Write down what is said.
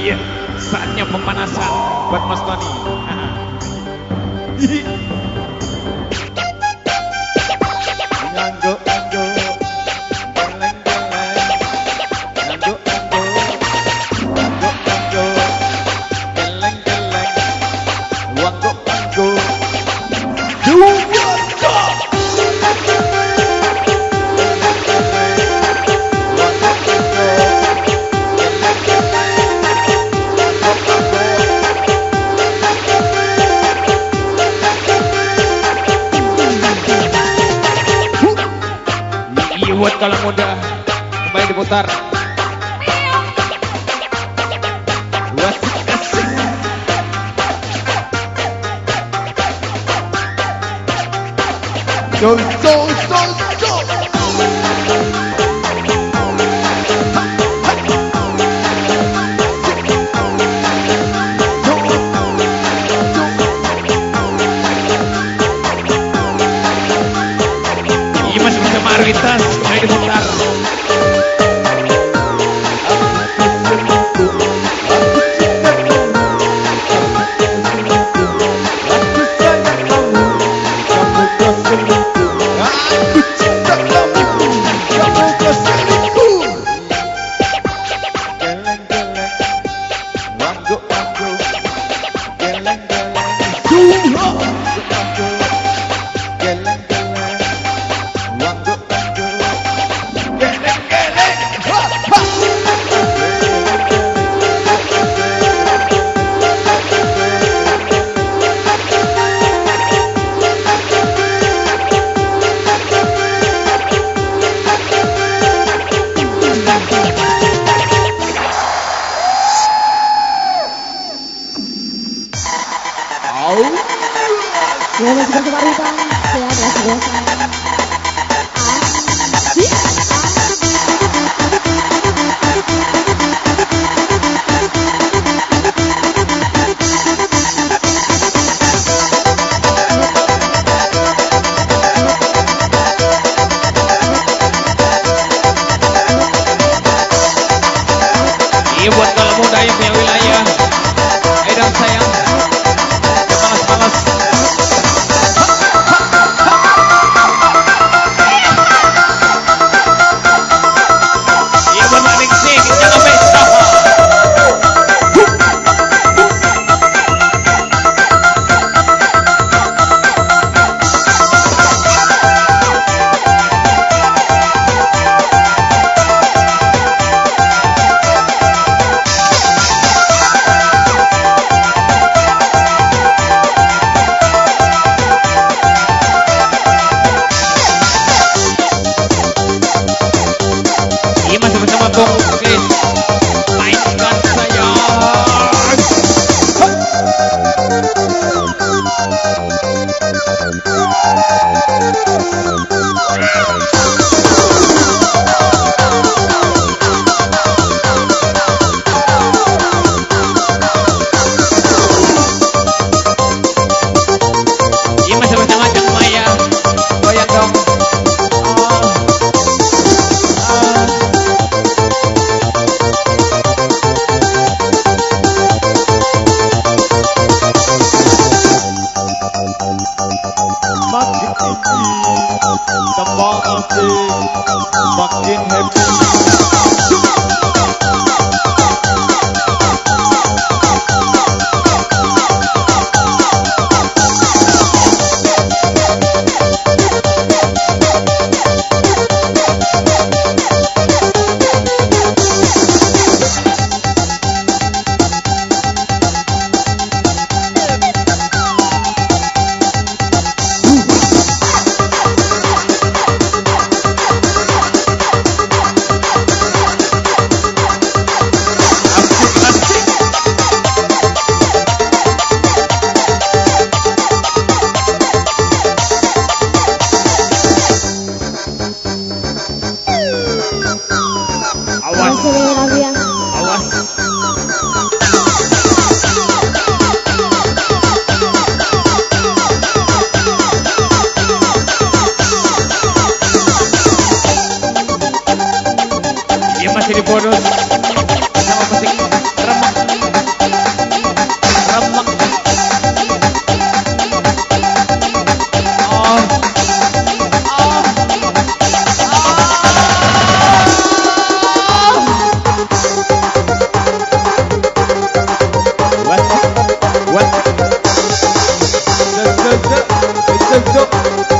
Iya, saatnya pemanasan buat Mas Tony. buat kalang muda. Kembali diputar. Wasik asik Yo, yo, yo, yo. Ini buat kalau muda yang punya wilayah. Edan sayang. Fucking heaven. الزبدة الزبدة